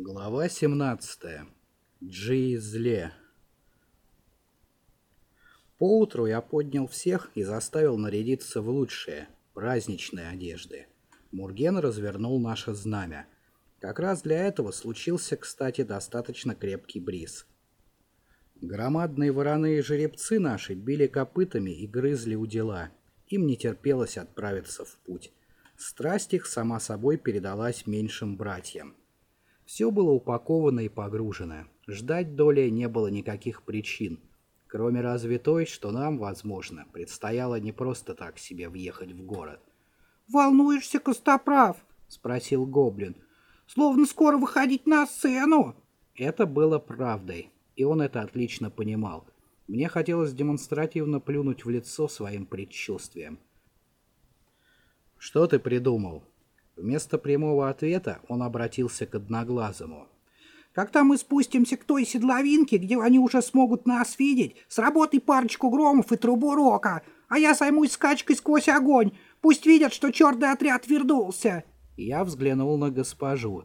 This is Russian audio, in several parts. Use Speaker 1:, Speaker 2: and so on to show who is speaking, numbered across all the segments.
Speaker 1: Глава 17. Джи зле. Поутру я поднял всех и заставил нарядиться в лучшие, праздничные одежды. Мурген развернул наше знамя. Как раз для этого случился, кстати, достаточно крепкий бриз. Громадные вороные жеребцы наши били копытами и грызли у дела. Им не терпелось отправиться в путь. Страсть их, сама собой, передалась меньшим братьям. Все было упаковано и погружено. Ждать доли не было никаких причин, кроме разве той, что нам, возможно, предстояло не просто так себе въехать в город.
Speaker 2: «Волнуешься, Костоправ?» — спросил Гоблин. «Словно скоро выходить на сцену!»
Speaker 1: Это было правдой, и он это отлично понимал. Мне хотелось демонстративно плюнуть в лицо своим предчувствием. «Что ты придумал?» Вместо прямого ответа он обратился к Одноглазому.
Speaker 2: «Когда мы спустимся к той седловинке, где они уже смогут нас видеть, сработай парочку громов и трубу рока, а я займусь скачкой сквозь огонь. Пусть видят, что черный отряд вернулся!»
Speaker 1: Я взглянул на госпожу.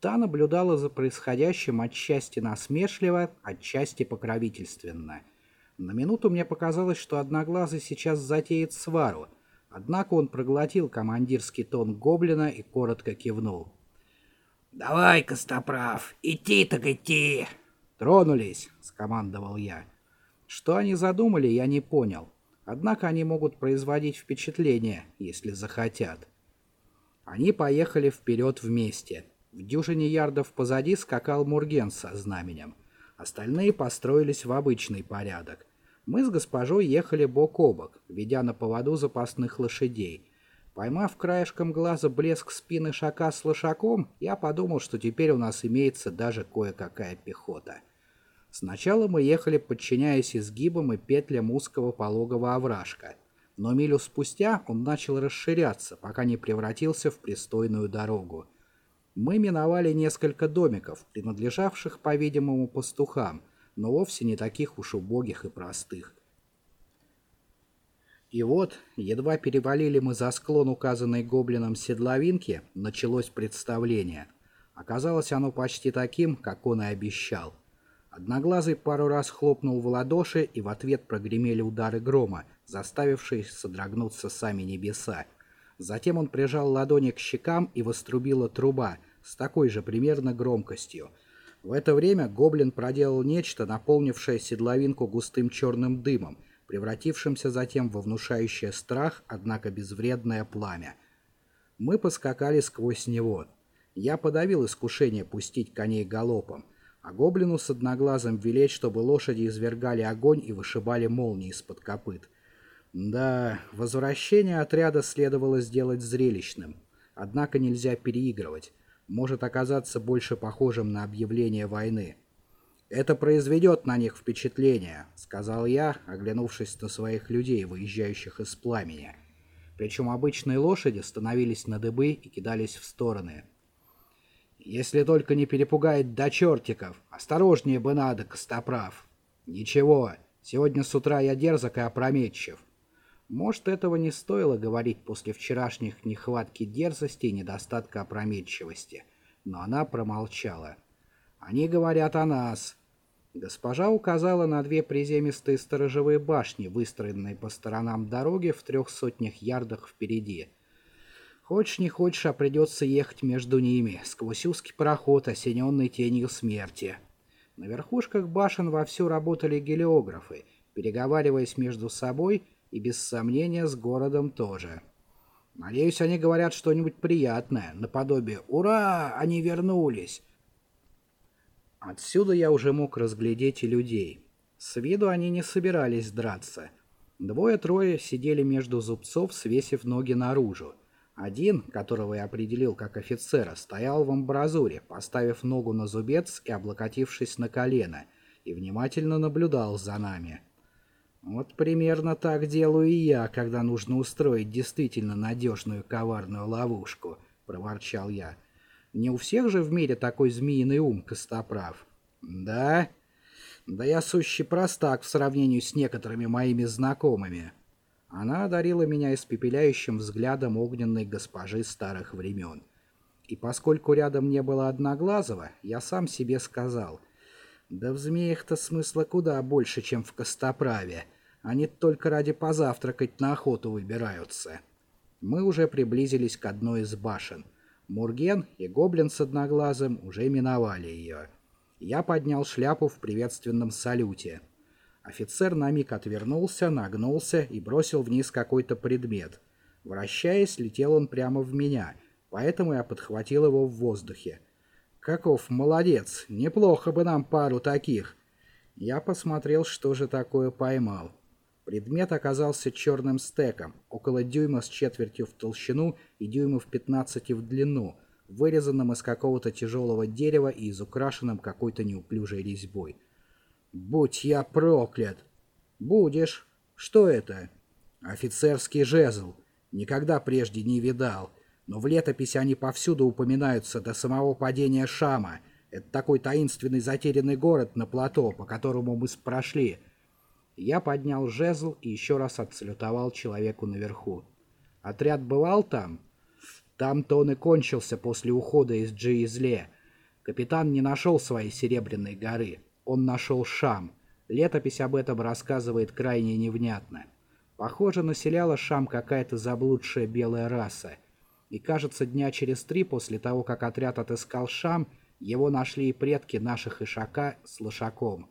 Speaker 1: Та наблюдала за происходящим отчасти насмешливо, отчасти покровительственно. На минуту мне показалось, что Одноглазый сейчас затеет свару — Однако он проглотил командирский тон гоблина и коротко кивнул.
Speaker 3: «Давай, Костоправ, идти так идти!»
Speaker 1: «Тронулись!» — скомандовал я. Что они задумали, я не понял. Однако они могут производить впечатление, если захотят. Они поехали вперед вместе. В дюжине ярдов позади скакал Мурген со знаменем. Остальные построились в обычный порядок. Мы с госпожой ехали бок о бок, ведя на поводу запасных лошадей. Поймав краешком глаза блеск спины шака с лошаком, я подумал, что теперь у нас имеется даже кое-какая пехота. Сначала мы ехали, подчиняясь изгибам и петлям узкого пологого овражка, но милю спустя он начал расширяться, пока не превратился в пристойную дорогу. Мы миновали несколько домиков, принадлежавших, по-видимому, пастухам, но вовсе не таких уж убогих и простых. И вот, едва перевалили мы за склон указанной гоблином седловинки, началось представление. Оказалось оно почти таким, как он и обещал. Одноглазый пару раз хлопнул в ладоши, и в ответ прогремели удары грома, заставившие содрогнуться сами небеса. Затем он прижал ладони к щекам, и вострубила труба с такой же примерно громкостью — в это время гоблин проделал нечто, наполнившее седловинку густым черным дымом, превратившимся затем во внушающее страх, однако безвредное пламя. Мы поскакали сквозь него. Я подавил искушение пустить коней галопом, а гоблину с одноглазым велеть, чтобы лошади извергали огонь и вышибали молнии из-под копыт. Да, возвращение отряда следовало сделать зрелищным, однако нельзя переигрывать может оказаться больше похожим на объявление войны. «Это произведет на них впечатление», — сказал я, оглянувшись на своих людей, выезжающих из пламени. Причем обычные лошади становились на дыбы и кидались в стороны. «Если только не перепугает до чертиков, осторожнее бы надо, Костоправ». «Ничего, сегодня с утра я дерзок и опрометчив. Может, этого не стоило говорить после вчерашних нехватки дерзости и недостатка опрометчивости, но она промолчала. «Они говорят о нас». Госпожа указала на две приземистые сторожевые башни, выстроенные по сторонам дороги в трех сотнях ярдах впереди. Хочешь не хочешь, а придется ехать между ними, сквозь узкий проход, осененный тенью смерти. На верхушках башен вовсю работали гелиографы, переговариваясь между собой — и без сомнения с городом тоже. Надеюсь, они говорят что-нибудь приятное, наподобие «Ура! Они вернулись!». Отсюда я уже мог разглядеть и людей. С виду они не собирались драться. Двое-трое сидели между зубцов, свесив ноги наружу. Один, которого я определил как офицера, стоял в амбразуре, поставив ногу на зубец и облокотившись на колено, и внимательно наблюдал за нами. Вот примерно так делаю и я, когда нужно устроить действительно надежную коварную ловушку, проворчал я. Не у всех же в мире такой змеиный ум, Костоправ. Да? Да я сущий простак в сравнении с некоторыми моими знакомыми. Она одарила меня испепеляющим взглядом огненной госпожи старых времен. И поскольку рядом не было Одноглазого, я сам себе сказал, да в змеях-то смысла куда больше, чем в костоправе. Они только ради позавтракать на охоту выбираются. Мы уже приблизились к одной из башен. Мурген и гоблин с одноглазым уже миновали ее. Я поднял шляпу в приветственном салюте. Офицер на миг отвернулся, нагнулся и бросил вниз какой-то предмет. Вращаясь, летел он прямо в меня, поэтому я подхватил его в воздухе. «Каков молодец! Неплохо бы нам пару таких!» Я посмотрел, что же такое поймал. Предмет оказался черным стеком, около дюйма с четвертью в толщину и дюймов 15 в длину, вырезанным из какого-то тяжелого дерева и изукрашенным какой-то неуклюжей резьбой. «Будь я проклят!» «Будешь. Что это?» «Офицерский жезл. Никогда прежде не видал. Но в летописи они повсюду упоминаются до самого падения Шама. Это такой таинственный затерянный город на плато, по которому мы прошли». Я поднял жезл и еще раз отсалютовал человеку наверху. «Отряд бывал там?» Там-то он и кончился после ухода из Джиизле. Капитан не нашел своей Серебряной горы он нашел Шам. Летопись об этом рассказывает крайне невнятно. Похоже, населяла Шам какая-то заблудшая белая раса. И кажется, дня через три после того, как отряд отыскал Шам, его нашли и предки наших Ишака с Лошаком.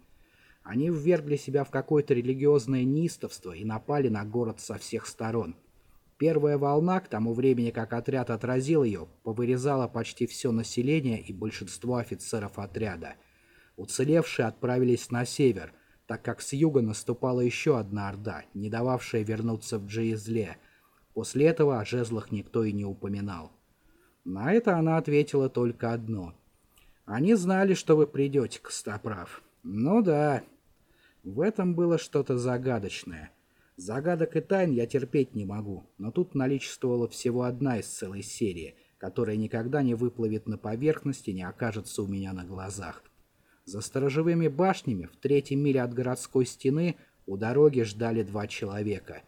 Speaker 1: Они ввергли себя в какое-то религиозное неистовство и напали на город со всех сторон. Первая волна, к тому времени, как отряд отразил ее, повырезала почти все население и большинство офицеров отряда – Уцелевшие отправились на север, так как с юга наступала еще одна орда, не дававшая вернуться в Джиезле. После этого о жезлах никто и не упоминал. На это она ответила только одно. «Они знали, что вы придете, Костоправ». «Ну да». В этом было что-то загадочное. Загадок и тайн я терпеть не могу, но тут наличествовала всего одна из целой серии, которая никогда не выплывет на поверхность и не окажется у меня на глазах. За сторожевыми башнями в третьей миле от городской стены у дороги ждали два человека.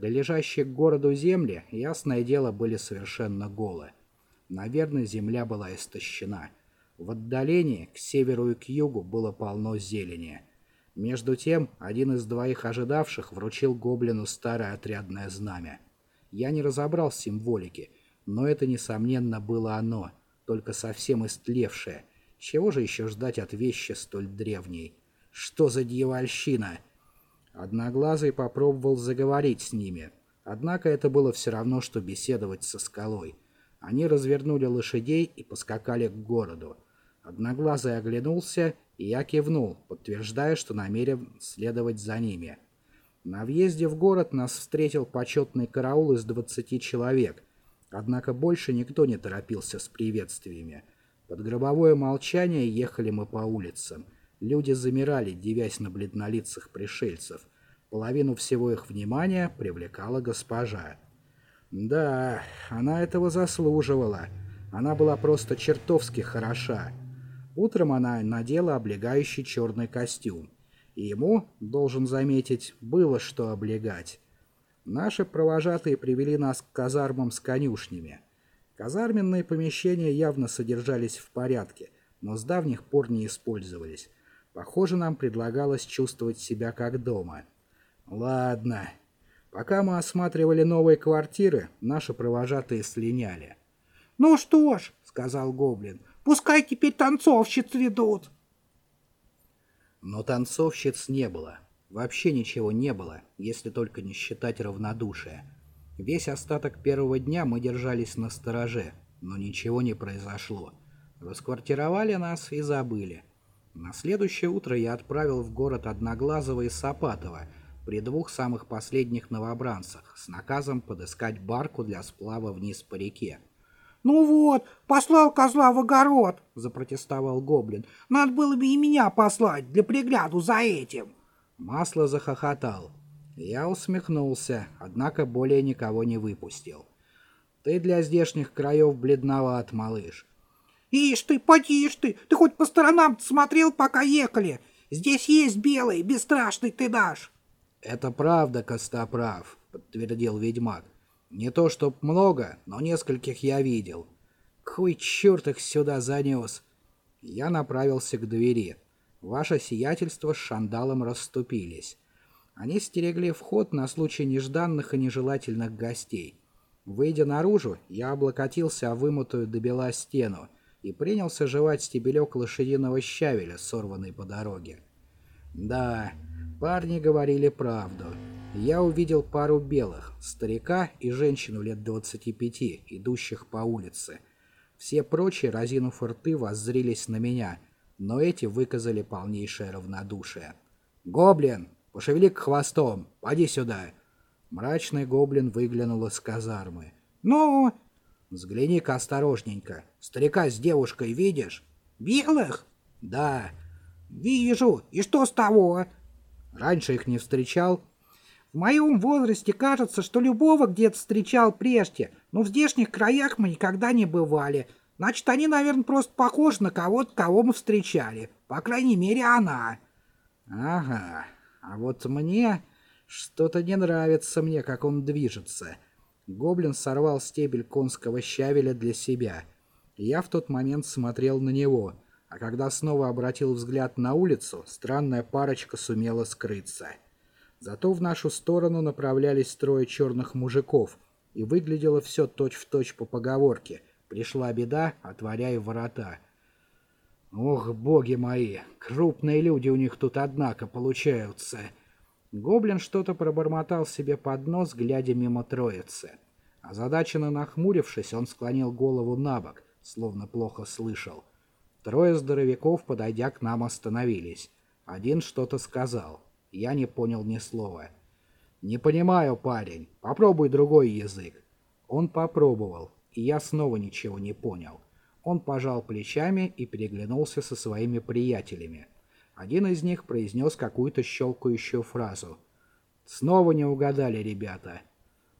Speaker 1: Прилежащие к городу земли, ясное дело, были совершенно голы. Наверное, земля была истощена. В отдалении, к северу и к югу, было полно зелени. Между тем, один из двоих ожидавших вручил гоблину старое отрядное знамя. Я не разобрал символики, но это, несомненно, было оно, только совсем истлевшее, чего же еще ждать от вещи столь древней? Что за дьявольщина? Одноглазый попробовал заговорить с ними. Однако это было все равно, что беседовать со скалой. Они развернули лошадей и поскакали к городу. Одноглазый оглянулся, и я кивнул, подтверждая, что намерен следовать за ними. На въезде в город нас встретил почетный караул из 20 человек, однако больше никто не торопился с приветствиями. Под гробовое молчание ехали мы по улицам. Люди замирали, дивясь на бледнолицых пришельцев. Половину всего их внимания привлекала госпожа. Да, она этого заслуживала. Она была просто чертовски хороша. Утром она надела облегающий черный костюм. И ему, должен заметить, было что облегать. Наши провожатые привели нас к казармам с конюшнями. Казарменные помещения явно содержались в порядке, но с давних пор не использовались. Похоже, нам предлагалось чувствовать себя как дома. Ладно. Пока мы осматривали новые квартиры, наши провожатые слиняли.
Speaker 2: «Ну что ж», — сказал Гоблин, — «пускай теперь танцовщиц ведут».
Speaker 1: Но танцовщиц не было. Вообще ничего не было, если только не считать равнодушия. Весь остаток первого дня мы держались на стороже, но ничего не произошло. Расквартировали нас и забыли. На следующее утро я отправил в город Одноглазого и Сапатова при двух самых последних новобранцах с наказом подыскать барку для сплава вниз по реке.
Speaker 2: «Ну вот, послал козла в огород!» — запротестовал Гоблин. «Надо было бы и меня послать для пригляду за этим!»
Speaker 1: Масло захохотал. Я усмехнулся, однако более никого не выпустил. «Ты для здешних краев бледноват, малыш».
Speaker 2: «Ишь ты, потишь ты! Ты хоть по сторонам смотрел, пока ехали? Здесь есть белый, бесстрашный ты дашь!»
Speaker 1: «Это правда, Костоправ», — подтвердил ведьмак. «Не то чтоб много, но нескольких я видел. Кой черт их сюда занес? Я направился к двери. Ваше сиятельство с шандалом расступились. Они стерегли вход на случай нежданных и нежелательных гостей. Выйдя наружу, я облокотился о вымытую до бела стену и принялся жевать стебелек лошадиного щавеля, сорванный по дороге. Да, парни говорили правду. Я увидел пару белых, старика и женщину лет 25, идущих по улице. Все прочие, разинув рты, воззрились на меня, но эти выказали полнейшее равнодушие. «Гоблин, пошевели хвостом, поди сюда!» Мрачный гоблин выглянул из казармы.
Speaker 2: «Ну?»
Speaker 1: «Взгляни-ка осторожненько. Старика с девушкой видишь?»
Speaker 2: «Белых?»
Speaker 1: «Да».
Speaker 2: «Вижу. И что с того?»
Speaker 1: «Раньше их не встречал?»
Speaker 2: «В моем возрасте кажется, что любого где-то встречал прежде, но в здешних краях мы никогда не бывали. Значит, они, наверное, просто похожи на кого-то, кого мы встречали. По крайней мере, она».
Speaker 1: «Ага. А вот мне...» Что-то не нравится мне, как он движется. Гоблин сорвал стебель конского щавеля для себя. Я в тот момент смотрел на него, а когда снова обратил взгляд на улицу, странная парочка сумела скрыться. Зато в нашу сторону направлялись трое черных мужиков, и выглядело все точь-в-точь по поговорке «Пришла беда, отворяй ворота». Ох, боги мои, крупные люди у них тут, однако, получаются. Гоблин что-то пробормотал себе под нос, глядя мимо троицы. Озадаченно нахмурившись, он склонил голову на бок, словно плохо слышал. Трое здоровяков, подойдя к нам, остановились. Один что-то сказал. Я не понял ни слова. «Не понимаю, парень. Попробуй другой язык». Он попробовал, и я снова ничего не понял. Он пожал плечами и переглянулся со своими приятелями. Один из них произнес какую-то щелкающую фразу. Снова не угадали ребята.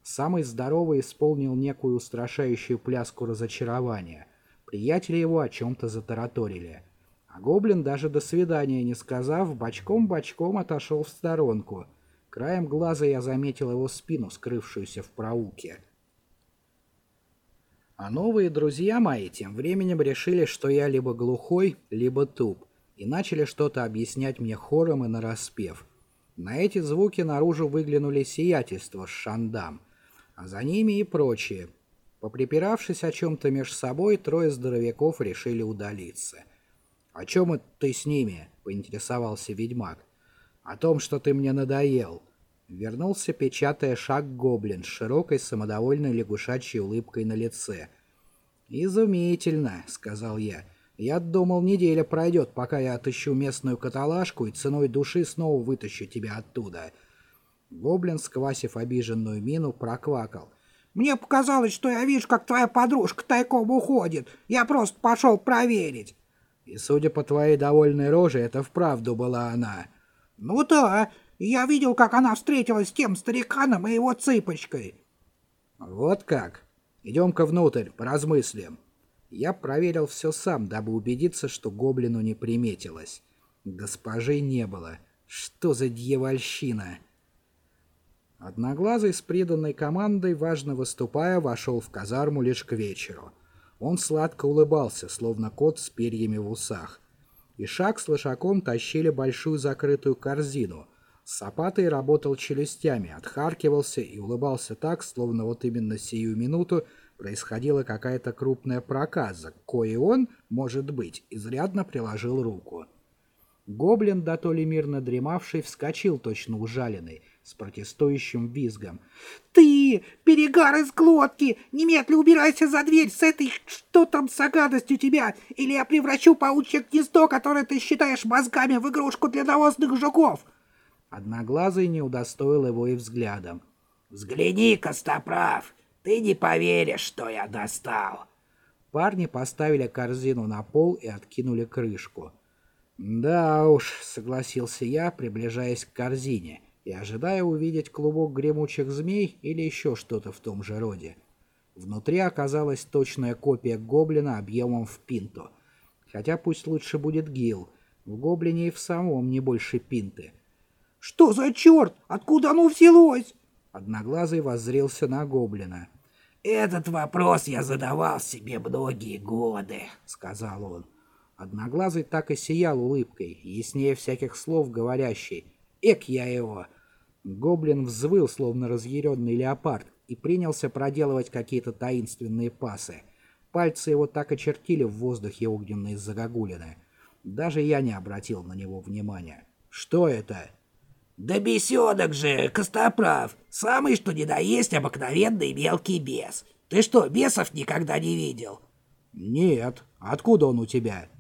Speaker 1: Самый здоровый исполнил некую устрашающую пляску разочарования. Приятели его о чем-то затараторили. А гоблин, даже до свидания не сказав, бочком-бочком отошел в сторонку. Краем глаза я заметил его спину, скрывшуюся в проулке. А новые друзья мои тем временем решили, что я либо глухой, либо туп и начали что-то объяснять мне хором и нараспев. На эти звуки наружу выглянули сиятельства с шандам, а за ними и прочие. Поприпиравшись о чем-то меж собой, трое здоровяков решили удалиться. «О чем это ты с ними?» — поинтересовался ведьмак. «О том, что ты мне надоел». Вернулся, печатая шаг гоблин с широкой самодовольной лягушачьей улыбкой на лице. «Изумительно», — сказал я. Я думал, неделя пройдет, пока я отыщу местную каталажку и ценой души снова вытащу тебя оттуда. Гоблин, сквасив обиженную мину, проквакал.
Speaker 2: «Мне показалось, что я вижу, как твоя подружка тайком уходит. Я просто пошел проверить».
Speaker 1: «И судя по твоей довольной роже, это вправду была она».
Speaker 2: «Ну да, я видел, как она встретилась с тем стариканом и его цыпочкой».
Speaker 1: «Вот как? Идем-ка внутрь, поразмыслим». Я проверил все сам, дабы убедиться, что гоблину не приметилось. Госпожи не было. Что за дьявольщина? Одноглазый с преданной командой, важно выступая, вошел в казарму лишь к вечеру. Он сладко улыбался, словно кот с перьями в усах. И шаг с лошаком тащили большую закрытую корзину. Сапатый работал челюстями, отхаркивался и улыбался так, словно вот именно сию минуту происходила какая-то крупная проказа, кое он, может быть, изрядно приложил руку. Гоблин, да то ли мирно дремавший, вскочил точно ужаленный, с протестующим визгом.
Speaker 2: «Ты, перегар из глотки! Немедля убирайся за дверь с этой... Что там за гадостью тебя? Или я превращу паучье гнездо, которое ты считаешь мозгами, в игрушку для навозных жуков!»
Speaker 1: Одноглазый не удостоил его и взглядом.
Speaker 3: «Взгляни, Костоправ! Ты не поверишь, что я достал.
Speaker 1: Парни поставили корзину на пол и откинули крышку. «Да уж», — согласился я, приближаясь к корзине и ожидая увидеть клубок гремучих змей или еще что-то в том же роде. Внутри оказалась точная копия гоблина объемом в пинту. Хотя пусть лучше будет гил. В гоблине и в самом не больше пинты.
Speaker 2: «Что за черт? Откуда оно взялось?»
Speaker 1: Одноглазый воззрился на гоблина.
Speaker 3: Этот вопрос я задавал себе многие годы, сказал он.
Speaker 1: Одноглазый так и сиял улыбкой, яснее всяких слов говорящий. Эк я его! Гоблин взвыл, словно разъяренный леопард, и принялся проделывать какие-то таинственные пасы. Пальцы его так очертили в воздухе огненные загогулины. Даже я не обратил на него внимания. «Что это?»
Speaker 3: «Да бесенок же, Костоправ! Самый что ни на есть обыкновенный мелкий бес. Ты что, бесов никогда не видел?»
Speaker 1: «Нет. Откуда он у тебя?»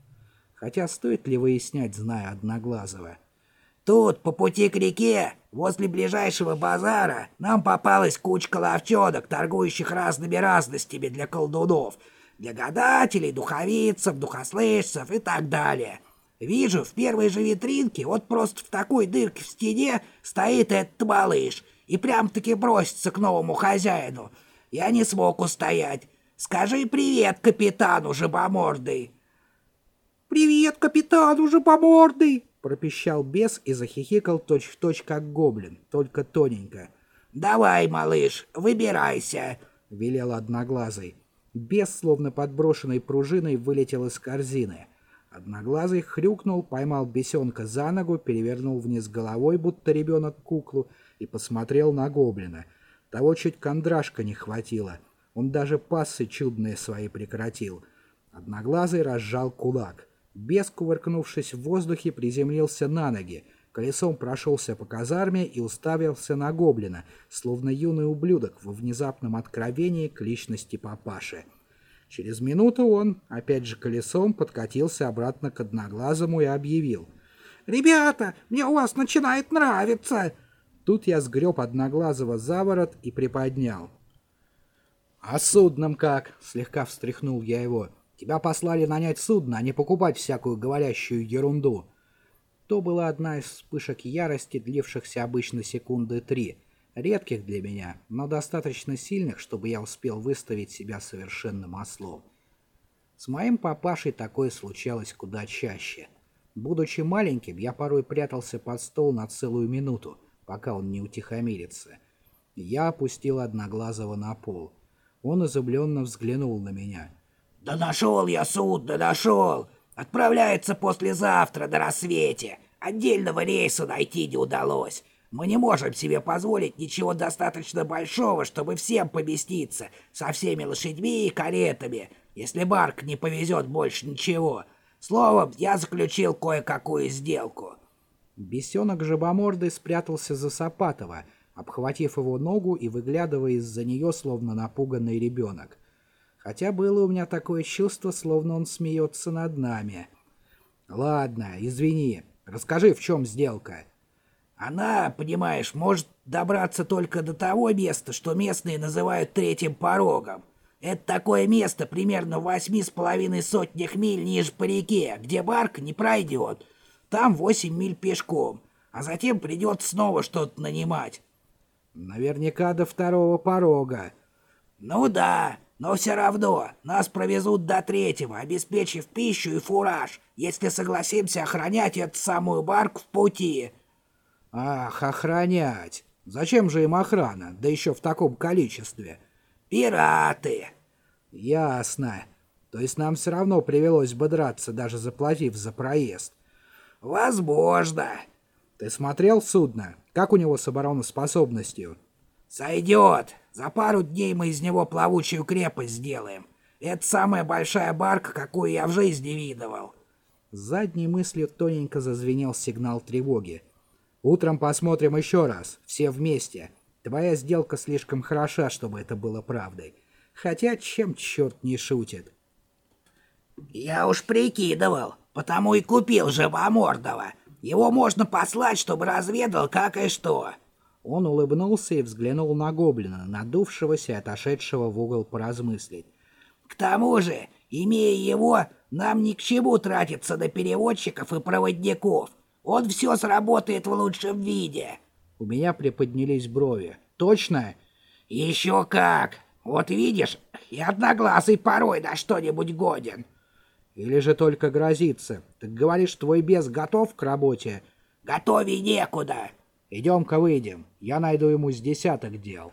Speaker 1: Хотя стоит ли выяснять, зная Одноглазого?
Speaker 3: «Тут, по пути к реке, возле ближайшего базара, нам попалась кучка ловчонок, торгующих разными разностями для колдунов, для гадателей, духовицев, духослышцев и так далее». Вижу, в первой же витринке, вот просто в такой дырке в стене, стоит этот малыш и прям-таки бросится к новому хозяину. Я не смог устоять. Скажи привет капитану жабомордый.
Speaker 2: «Привет капитану жабомордый!»
Speaker 1: пропищал бес и захихикал точь-в-точь, как гоблин, только тоненько.
Speaker 3: «Давай, малыш, выбирайся!»
Speaker 1: — велел одноглазый. Бес, словно подброшенной пружиной, вылетел из корзины. Одноглазый хрюкнул, поймал бесенка за ногу, перевернул вниз головой, будто ребенок куклу, и посмотрел на гоблина. Того чуть кондрашка не хватило. Он даже пассы чудные свои прекратил. Одноглазый разжал кулак. Бес, кувыркнувшись в воздухе, приземлился на ноги, колесом прошелся по казарме и уставился на гоблина, словно юный ублюдок во внезапном откровении к личности папаши. Через минуту он, опять же колесом, подкатился обратно к Одноглазому и объявил.
Speaker 2: «Ребята, мне у вас начинает нравиться!»
Speaker 1: Тут я сгреб Одноглазого за ворот и приподнял. «А судном как?» — слегка встряхнул я его. «Тебя послали нанять судно, а не покупать всякую говорящую ерунду». То была одна из вспышек ярости, длившихся обычно секунды три — Редких для меня, но достаточно сильных, чтобы я успел выставить себя совершенным ослом. С моим папашей такое случалось куда чаще. Будучи маленьким, я порой прятался под стол на целую минуту, пока он не утихомирится. Я опустил Одноглазого на пол. Он изумленно взглянул на меня.
Speaker 3: «Да нашел я судно, нашел! Отправляется послезавтра до рассвете. Отдельного рейса найти не удалось. Мы не можем себе позволить ничего достаточно большого, чтобы всем поместиться, со всеми лошадьми и каретами, если Барк не повезет больше ничего. Словом, я заключил кое-какую сделку».
Speaker 1: Бесенок жабомордый спрятался за Сапатова, обхватив его ногу и выглядывая из-за нее, словно напуганный ребенок. Хотя было у меня такое чувство, словно он смеется над нами. «Ладно, извини. Расскажи, в чем сделка?»
Speaker 3: Она, понимаешь, может добраться только до того места, что местные называют третьим порогом. Это такое место примерно в восьми с половиной сотнях миль ниже по реке, где барк не пройдет. Там восемь миль пешком, а затем придется снова что-то нанимать.
Speaker 1: Наверняка до второго порога.
Speaker 3: Ну да, но все равно нас провезут до третьего, обеспечив пищу и фураж, если согласимся охранять эту самую барку в пути.
Speaker 1: Ах, охранять. Зачем же им охрана, да еще в таком количестве?
Speaker 3: Пираты.
Speaker 1: Ясно. То есть нам все равно привелось бы драться, даже заплатив за проезд.
Speaker 3: Возможно.
Speaker 1: Ты смотрел судно? Как у него с обороноспособностью?
Speaker 3: Сойдет. За пару дней мы из него плавучую крепость сделаем. Это самая большая барка, какую я в жизни видывал.
Speaker 1: С задней мыслью тоненько зазвенел сигнал тревоги. Утром посмотрим еще раз, все вместе. Твоя сделка слишком хороша, чтобы это было правдой. Хотя чем черт не шутит?
Speaker 3: Я уж прикидывал, потому и купил Живомордова. Его можно послать, чтобы разведал, как и что.
Speaker 1: Он улыбнулся и взглянул на гоблина, надувшегося и отошедшего в угол поразмыслить.
Speaker 3: К тому же, имея его, нам ни к чему тратиться на переводчиков и проводников. Он все сработает в лучшем виде.
Speaker 1: У меня приподнялись брови. Точно?
Speaker 3: Еще как. Вот видишь, и одноглазый порой на что-нибудь годен.
Speaker 1: Или же только грозится. Так говоришь, твой бес готов к работе?
Speaker 3: Готовей некуда.
Speaker 1: Идем-ка выйдем. Я найду ему с десяток дел.